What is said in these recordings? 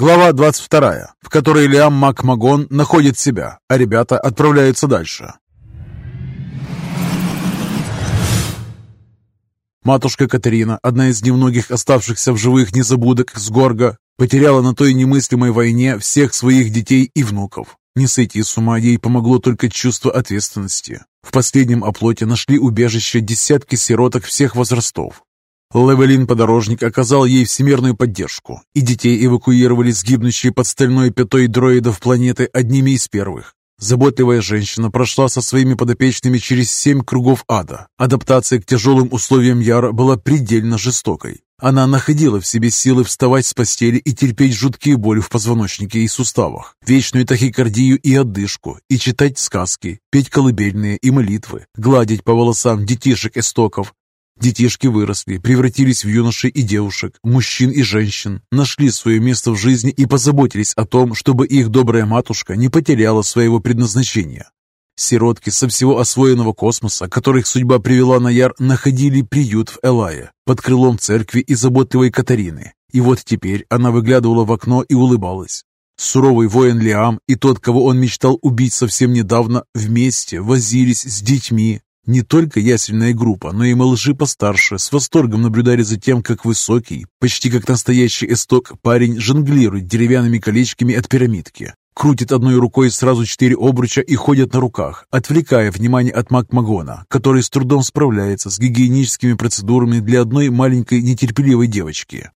Глава 22, в которой Лиам Макмагон находит себя, а ребята отправляются дальше. Матушка Катерина, одна из немногих оставшихся в живых незабудок с Горга, потеряла на той немыслимой войне всех своих детей и внуков. Не сойти с ума ей помогло только чувство ответственности. В последнем оплоте нашли убежище десятки сироток всех возрастов. Левелин Подорожник оказал ей всемирную поддержку, и детей эвакуировали с гибнущей под стальной пятой дроидов планеты одними из первых. Заботливая женщина прошла со своими подопечными через семь кругов ада. Адаптация к тяжелым условиям Яра была предельно жестокой. Она находила в себе силы вставать с постели и терпеть жуткие боли в позвоночнике и суставах, вечную тахикардию и отдышку, и читать сказки, петь колыбельные и молитвы, гладить по волосам детишек-эстоков, Детишки выросли, превратились в юношей и девушек, мужчин и женщин, нашли свое место в жизни и позаботились о том, чтобы их добрая матушка не потеряла своего предназначения. Сиротки со всего освоенного космоса, которых судьба привела на Яр, находили приют в Элае, под крылом церкви и заботливой Катарины. И вот теперь она выглядывала в окно и улыбалась. Суровый воин Лиам и тот, кого он мечтал убить совсем недавно, вместе возились с детьми, не только ясельная группа, но и малыши постарше с восторгом наблюдали за тем, как высокий, почти как настоящий эсток, парень жонглирует деревянными колечками от пирамидки. Крутит одной рукой сразу четыре обруча и ходят на руках, отвлекая внимание от Макмагона, который с трудом справляется с гигиеническими процедурами для одной маленькой нетерпеливой девочки.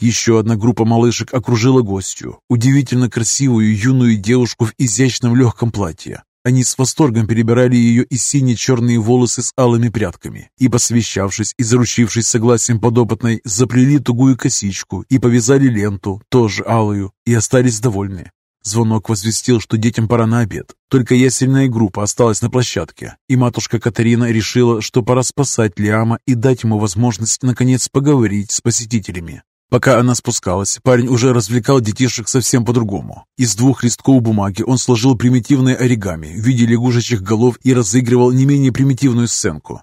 Еще одна группа малышек окружила гостью, удивительно красивую юную девушку в изящном легком платье. Они с восторгом перебирали ее и сине-черные волосы с алыми прядками, и, посвящавшись и заручившись согласием подопытной, заплели тугую косичку и повязали ленту, тоже алую, и остались довольны. Звонок возвестил, что детям пора на обед. Только ясельная группа осталась на площадке, и матушка Катарина решила, что пора спасать Лиама и дать ему возможность наконец поговорить с посетителями. Пока она спускалась, парень уже развлекал детишек совсем по-другому. Из двух листков бумаги он сложил примитивное оригами в виде лягушечьих голов и разыгрывал не менее примитивную сценку.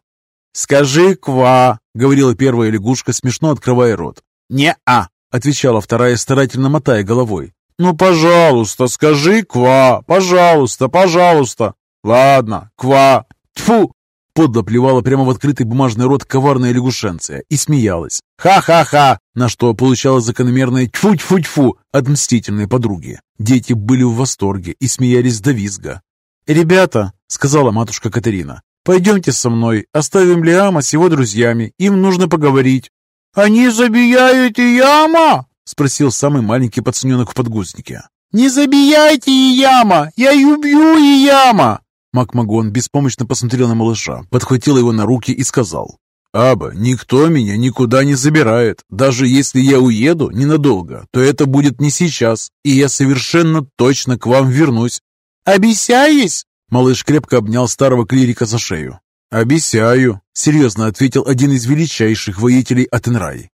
«Скажи ква!» — говорила первая лягушка, смешно открывая рот. «Не-а!» — отвечала вторая, старательно мотая головой. «Ну, пожалуйста, скажи ква! Пожалуйста, пожалуйста!» «Ладно, ква! Тьфу!» Подло плевала прямо в открытый бумажный рот коварная лягушенция и смеялась. «Ха-ха-ха!» На что получала закономерное «тьфу-тьфу-тьфу» от мстительной подруги. Дети были в восторге и смеялись до визга. «Ребята», — сказала матушка Катерина, — «пойдемте со мной, оставим Лиама с его друзьями, им нужно поговорить». «Они забияют Яма?» — спросил самый маленький пацаненок в подгузнике. «Не забияйте Яма! Я убью Яма!» Макмагон беспомощно посмотрел на малыша, подхватил его на руки и сказал. «Аба, никто меня никуда не забирает. Даже если я уеду ненадолго, то это будет не сейчас, и я совершенно точно к вам вернусь». «Обещаешь?» Малыш крепко обнял старого клирика за шею. «Обещаю», — серьезно ответил один из величайших воителей Атенрай.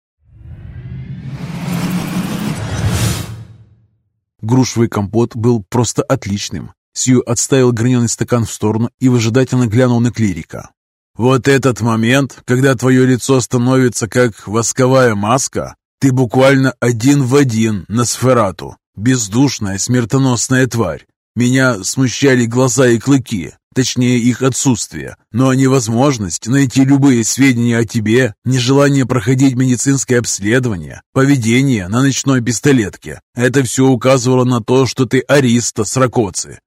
Грушевый компот был просто отличным. Сью отставил граненый стакан в сторону и выжидательно глянул на клирика. «Вот этот момент, когда твое лицо становится как восковая маска, ты буквально один в один на сферату, бездушная смертоносная тварь. Меня смущали глаза и клыки, точнее их отсутствие, но невозможность найти любые сведения о тебе, нежелание проходить медицинское обследование, поведение на ночной пистолетке – это все указывало на то, что ты ариста с Ракоци,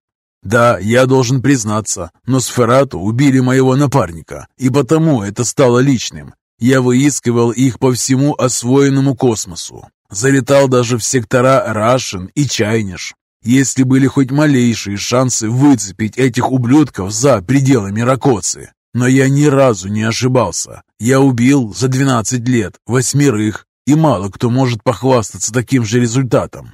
да, я должен признаться, но Сферату убили моего напарника, и потому это стало личным. Я выискивал их по всему освоенному космосу. Залетал даже в сектора Рашен и Чайниш. Если были хоть малейшие шансы выцепить этих ублюдков за пределами Ракоцы. Но я ни разу не ошибался. Я убил за 12 лет восьмерых, и мало кто может похвастаться таким же результатом.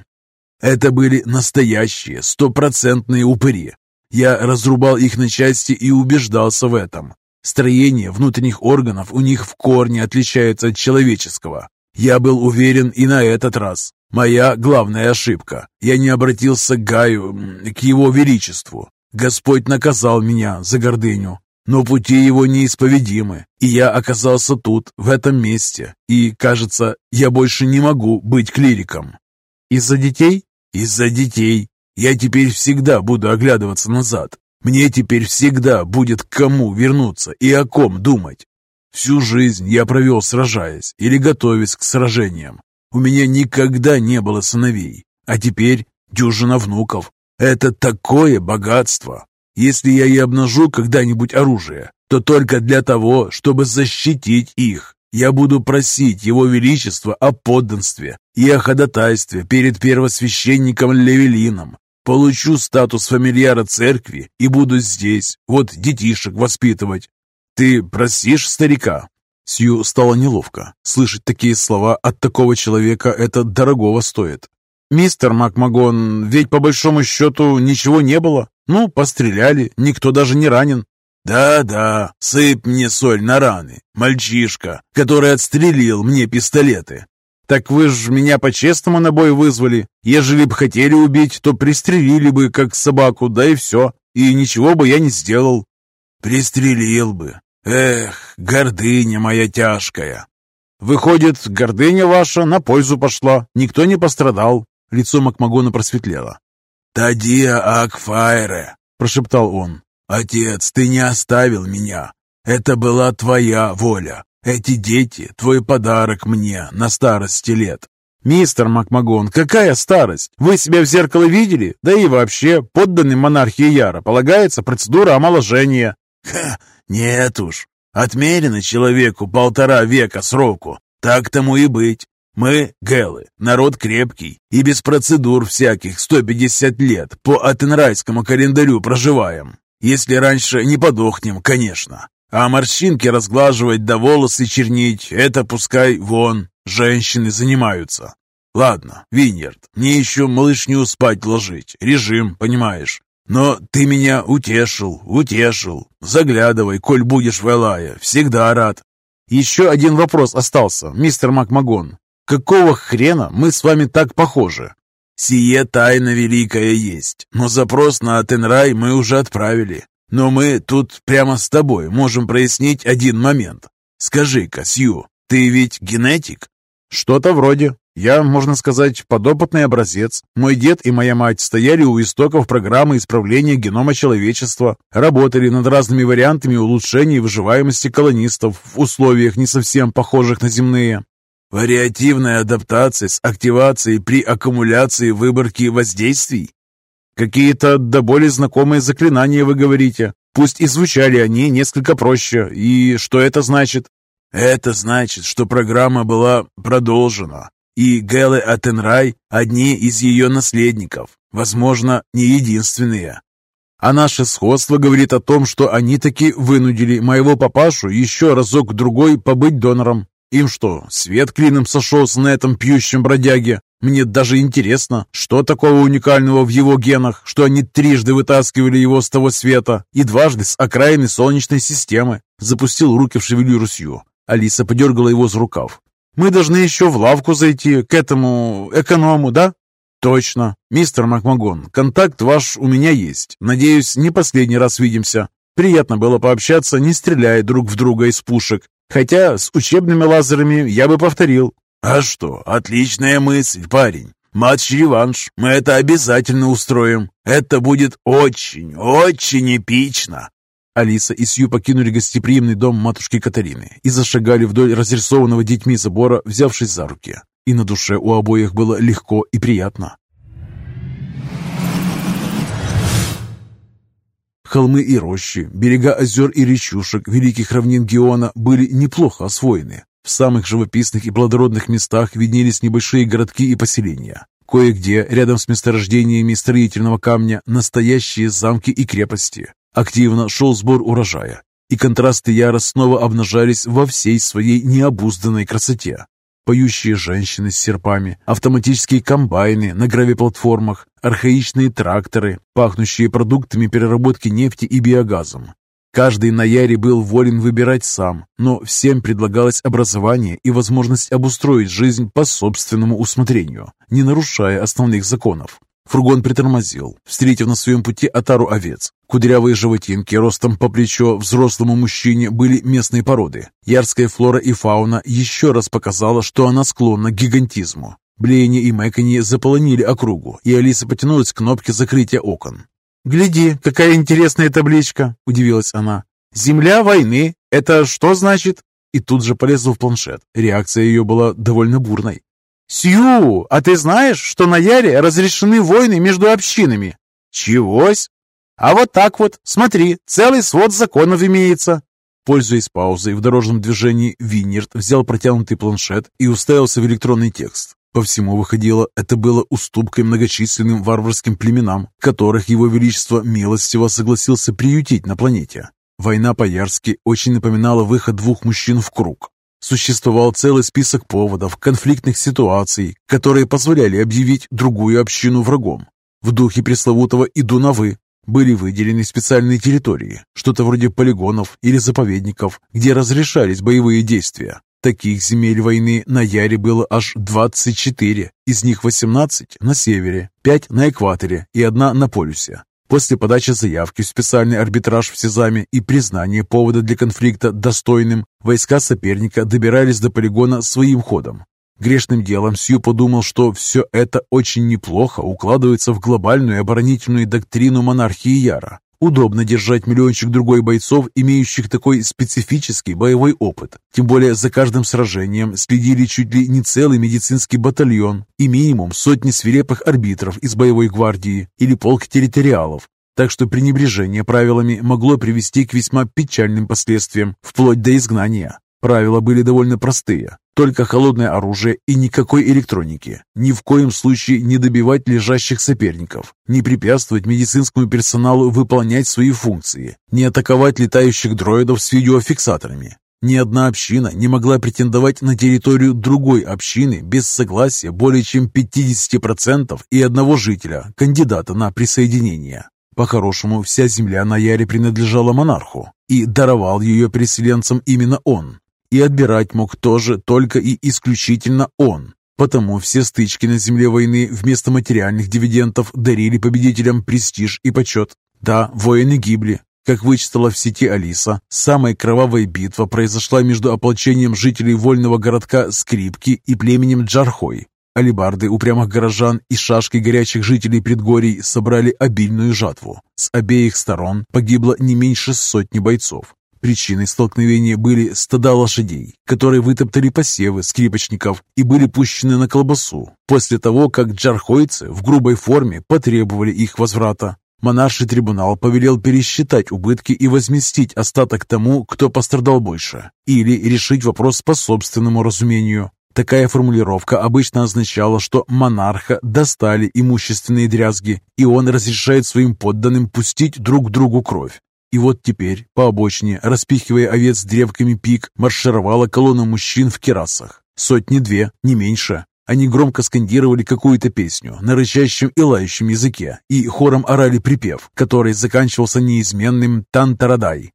Это были настоящие, стопроцентные упыри. Я разрубал их на части и убеждался в этом. Строение внутренних органов у них в корне отличается от человеческого. Я был уверен и на этот раз. Моя главная ошибка. Я не обратился к Гаю, к его величеству. Господь наказал меня за гордыню. Но пути его неисповедимы, и я оказался тут, в этом месте, и, кажется, я больше не могу быть клириком. Из-за детей? Из-за детей. Я теперь всегда буду оглядываться назад. Мне теперь всегда будет к кому вернуться и о ком думать. Всю жизнь я провел сражаясь или готовясь к сражениям. У меня никогда не было сыновей, а теперь дюжина внуков. Это такое богатство. Если я и обнажу когда-нибудь оружие, то только для того, чтобы защитить их. Я буду просить Его Величество о подданстве и о ходатайстве перед первосвященником Левелином. Получу статус фамильяра церкви и буду здесь, вот детишек воспитывать. Ты просишь старика?» Сью стало неловко. Слышать такие слова от такого человека это дорогого стоит. «Мистер Макмагон, ведь по большому счету ничего не было. Ну, постреляли, никто даже не ранен». «Да-да, сыпь мне соль на раны, мальчишка, который отстрелил мне пистолеты». «Так вы ж меня по-честному на бой вызвали. Ежели бы хотели убить, то пристрелили бы, как собаку, да и все. И ничего бы я не сделал». «Пристрелил бы. Эх, гордыня моя тяжкая». «Выходит, гордыня ваша на пользу пошла. Никто не пострадал. Лицо Макмагона просветлело. «Тадия Акфайре!» – прошептал он. «Отец, ты не оставил меня. Это была твоя воля. Эти дети – твой подарок мне на старости лет». «Мистер Макмагон, какая старость? Вы себя в зеркало видели? Да и вообще, подданным монархии Яра полагается процедура омоложения». «Ха, нет уж. Отмерено человеку полтора века сроку. Так тому и быть. Мы, Гэлы, народ крепкий и без процедур всяких 150 лет по атенрайскому календарю проживаем. Если раньше не подохнем, конечно. А морщинки разглаживать да волосы чернить – это пускай вон, женщины занимаются. Ладно, Виньерд, мне еще малышню спать ложить, режим, понимаешь. Но ты меня утешил, утешил. Заглядывай, коль будешь в Элае, всегда рад. Еще один вопрос остался, мистер Макмагон. Какого хрена мы с вами так похожи? Сие тайна великая есть, но запрос на Атенрай мы уже отправили. Но мы тут прямо с тобой можем прояснить один момент. Скажи-ка, Сью, ты ведь генетик? Что-то вроде. Я, можно сказать, подопытный образец. Мой дед и моя мать стояли у истоков программы исправления генома человечества, работали над разными вариантами улучшения выживаемости колонистов в условиях не совсем похожих на земные. Вариативная адаптация с активацией при аккумуляции выборки воздействий? Какие-то до боли знакомые заклинания вы говорите. Пусть и звучали они несколько проще. И что это значит? Это значит, что программа была продолжена. И Гэлы Атенрай – одни из ее наследников. Возможно, не единственные. А наше сходство говорит о том, что они таки вынудили моего папашу еще разок-другой побыть донором. Им что, свет клином сошелся на этом пьющем бродяге? Мне даже интересно, что такого уникального в его генах, что они трижды вытаскивали его с того света и дважды с окраины Солнечной системы. Запустил руки в шевелюру Сью. Алиса подергала его за рукав. «Мы должны еще в лавку зайти, к этому эконому, да?» «Точно. Мистер Макмагон, контакт ваш у меня есть. Надеюсь, не последний раз видимся. Приятно было пообщаться, не стреляя друг в друга из пушек. Хотя с учебными лазерами я бы повторил. А что, отличная мысль, парень. Матч-реванш. Мы это обязательно устроим. Это будет очень, очень эпично. Алиса и Сью покинули гостеприимный дом матушки Катарины и зашагали вдоль разрисованного детьми забора, взявшись за руки. И на душе у обоих было легко и приятно. Холмы и рощи, берега озер и речушек великих равнин Геона были неплохо освоены. В самых живописных и плодородных местах виднелись небольшие городки и поселения. Кое-где, рядом с месторождениями строительного камня, настоящие замки и крепости. Активно шел сбор урожая, и контрасты Яра снова обнажались во всей своей необузданной красоте поющие женщины с серпами, автоматические комбайны на гравиплатформах, архаичные тракторы, пахнущие продуктами переработки нефти и биогазом. Каждый на Яре был волен выбирать сам, но всем предлагалось образование и возможность обустроить жизнь по собственному усмотрению, не нарушая основных законов. Фургон притормозил, встретив на своем пути отару овец. Кудрявые животинки ростом по плечо взрослому мужчине были местной породы. Ярская флора и фауна еще раз показала, что она склонна к гигантизму. Блеяние и мэканье заполонили округу, и Алиса потянулась к кнопке закрытия окон. «Гляди, какая интересная табличка!» – удивилась она. «Земля войны! Это что значит?» И тут же полезла в планшет. Реакция ее была довольно бурной. «Сью, а ты знаешь, что на Яре разрешены войны между общинами?» «Чегось?» «А вот так вот, смотри, целый свод законов имеется». Пользуясь паузой в дорожном движении, Виннерт взял протянутый планшет и уставился в электронный текст. По всему выходило, это было уступкой многочисленным варварским племенам, которых его величество милостиво согласился приютить на планете. Война по-ярски очень напоминала выход двух мужчин в круг. Существовал целый список поводов, конфликтных ситуаций, которые позволяли объявить другую общину врагом. В духе пресловутого «иду на вы» были выделены специальные территории, что-то вроде полигонов или заповедников, где разрешались боевые действия. Таких земель войны на Яре было аж 24, из них 18 на севере, 5 на экваторе и одна на полюсе. После подачи заявки в специальный арбитраж в Сезаме и признания повода для конфликта достойным, войска соперника добирались до полигона своим ходом. Грешным делом Сью подумал, что все это очень неплохо укладывается в глобальную оборонительную доктрину монархии Яра. Удобно держать миллиончик другой бойцов, имеющих такой специфический боевой опыт. Тем более за каждым сражением следили чуть ли не целый медицинский батальон и минимум сотни свирепых арбитров из боевой гвардии или полк территориалов. Так что пренебрежение правилами могло привести к весьма печальным последствиям, вплоть до изгнания. Правила были довольно простые. Только холодное оружие и никакой электроники. Ни в коем случае не добивать лежащих соперников, не препятствовать медицинскому персоналу выполнять свои функции, не атаковать летающих дроидов с видеофиксаторами. Ни одна община не могла претендовать на территорию другой общины без согласия более чем 50% и одного жителя, кандидата на присоединение. По-хорошему, вся земля на Яре принадлежала монарху, и даровал ее переселенцам именно он. И отбирать мог тоже только и исключительно он. Потому все стычки на земле войны вместо материальных дивидендов дарили победителям престиж и почет. Да, воины гибли. Как вычитала в сети Алиса, самая кровавая битва произошла между ополчением жителей вольного городка Скрипки и племенем Джархой. Алибарды упрямых горожан и шашки горячих жителей предгорий собрали обильную жатву. С обеих сторон погибло не меньше сотни бойцов. Причиной столкновения были стада лошадей, которые вытоптали посевы скрипочников и были пущены на колбасу, после того, как джархойцы в грубой форме потребовали их возврата. Монарший трибунал повелел пересчитать убытки и возместить остаток тому, кто пострадал больше, или решить вопрос по собственному разумению. Такая формулировка обычно означала, что монарха достали имущественные дрязги, и он разрешает своим подданным пустить друг другу кровь. И вот теперь по обочине, распихивая овец древками пик, маршировала колонна мужчин в керасах. Сотни-две, не меньше. Они громко скандировали какую-то песню на рычащем и лающем языке и хором орали припев, который заканчивался неизменным «Тантарадай».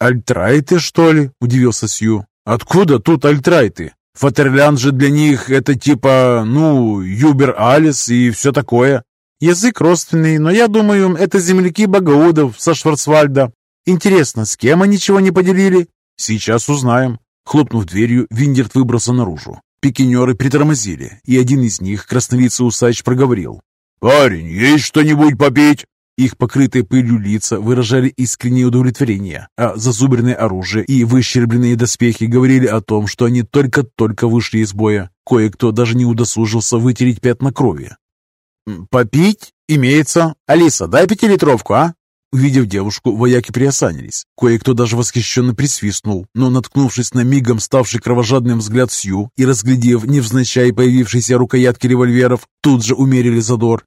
«Альтрайты, что ли?» – удивился Сью. «Откуда тут альтрайты? Фатерлянд же для них это типа, ну, Юбер-Алис и все такое». «Язык родственный, но я думаю, это земляки Багаудов со Шварцвальда. Интересно, с кем они чего не поделили? Сейчас узнаем. Хлопнув дверью, Виндерт выбрался наружу. Пикинеры притормозили, и один из них, краснолицый усач, проговорил. «Парень, есть что-нибудь попить?» Их покрытые пылью лица выражали искреннее удовлетворение, а зазубренное оружие и выщербленные доспехи говорили о том, что они только-только вышли из боя. Кое-кто даже не удосужился вытереть пятна крови. «Попить? Имеется. Алиса, дай пятилитровку, а?» Увидев девушку, вояки приосанились. Кое-кто даже восхищенно присвистнул, но, наткнувшись на мигом ставший кровожадным взгляд Сью и разглядев невзначай появившиеся рукоятки револьверов, тут же умерили задор.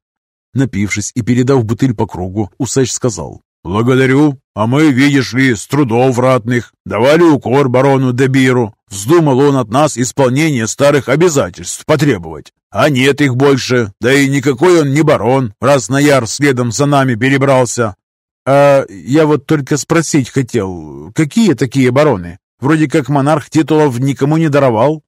Напившись и передав бутыль по кругу, усач сказал, «Благодарю, а мы, видишь ли, с трудов ратных, давали укор барону Дебиру. Вздумал он от нас исполнение старых обязательств потребовать. А нет их больше, да и никакой он не барон, раз на яр следом за нами перебрался. «А я вот только спросить хотел, какие такие бароны? Вроде как монарх титулов никому не даровал».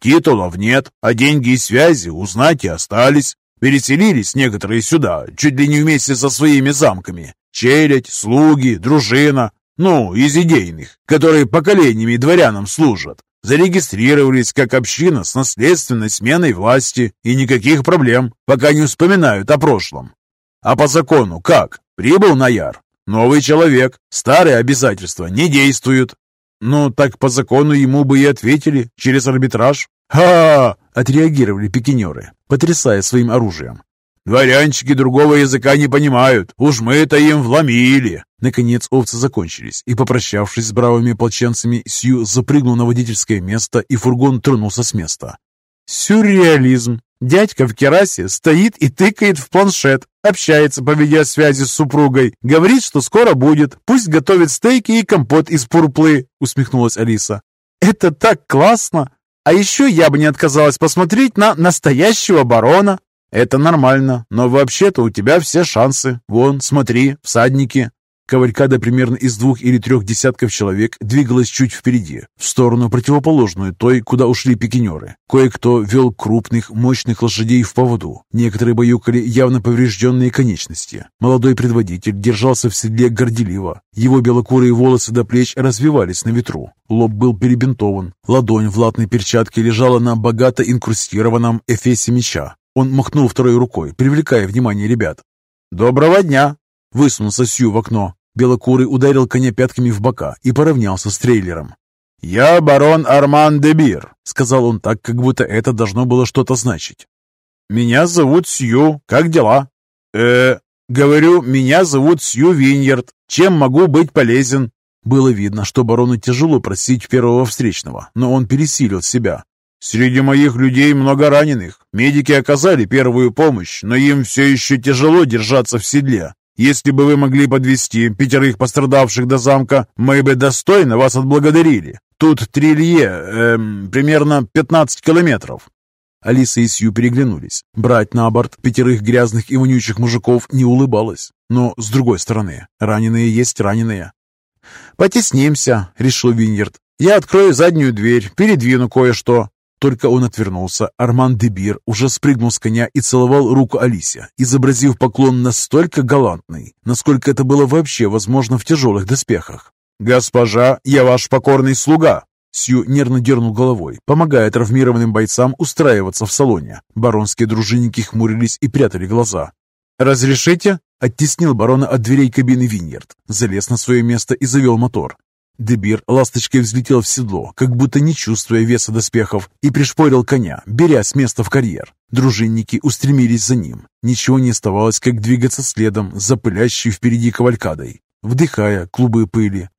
«Титулов нет, а деньги и связи узнать и остались. Переселились некоторые сюда, чуть ли не вместе со своими замками. Челядь, слуги, дружина, ну, из идейных, которые поколениями дворянам служат. Зарегистрировались как община с наследственной сменой власти, и никаких проблем, пока не вспоминают о прошлом. А по закону как? Прибыл на Яр. Новый человек. Старые обязательства не действуют. Ну, так по закону ему бы и ответили через арбитраж. ха отреагировали пикинеры, потрясая своим оружием. «Дворянчики другого языка не понимают. Уж мы-то им вломили!» Наконец овцы закончились, и, попрощавшись с бравыми ополченцами, Сью запрыгнул на водительское место, и фургон тронулся с места. «Сюрреализм! Дядька в керасе стоит и тыкает в планшет, общается по видеосвязи с супругой, говорит, что скоро будет, пусть готовит стейки и компот из пурплы», усмехнулась Алиса. «Это так классно! А еще я бы не отказалась посмотреть на настоящего барона!» «Это нормально, но вообще-то у тебя все шансы. Вон, смотри, всадники». Кавалькада примерно из двух или трех десятков человек двигалась чуть впереди, в сторону противоположную той, куда ушли пикинеры. Кое-кто вел крупных, мощных лошадей в поводу. Некоторые баюкали явно поврежденные конечности. Молодой предводитель держался в седле горделиво. Его белокурые волосы до плеч развивались на ветру. Лоб был перебинтован. Ладонь в латной перчатке лежала на богато инкрустированном эфесе меча. Он махнул второй рукой, привлекая внимание ребят. «Доброго дня!» Высунулся Сью в окно. Белокурый ударил коня пятками в бока и поравнялся с трейлером. «Я барон Арман де Бир», — сказал он так, как будто это должно было что-то значить. «Меня зовут Сью. Как дела?» «Э, говорю, меня зовут Сью Виньерд. Чем могу быть полезен?» Было видно, что барону тяжело просить первого встречного, но он пересилил себя. «Среди моих людей много раненых. Медики оказали первую помощь, но им все еще тяжело держаться в седле. Если бы вы могли подвести пятерых пострадавших до замка, мы бы достойно вас отблагодарили. Тут трилье, эм, примерно 15 километров». Алиса и Сью переглянулись. Брать на борт пятерых грязных и вонючих мужиков не улыбалась. Но, с другой стороны, раненые есть раненые. «Потеснимся», — решил Виньерд. «Я открою заднюю дверь, передвину кое-что. Только он отвернулся, Арман Дебир уже спрыгнул с коня и целовал руку Алисе, изобразив поклон настолько галантный, насколько это было вообще возможно в тяжелых доспехах. «Госпожа, я ваш покорный слуга!» Сью нервно дернул головой, помогая травмированным бойцам устраиваться в салоне. Баронские дружинники хмурились и прятали глаза. «Разрешите?» — оттеснил барона от дверей кабины Виньерд, залез на свое место и завел мотор. Дебир ласточкой взлетел в седло, как будто не чувствуя веса доспехов, и пришпорил коня, беря с места в карьер. Дружинники устремились за ним. Ничего не оставалось, как двигаться следом за пылящей впереди кавалькадой, вдыхая клубы пыли,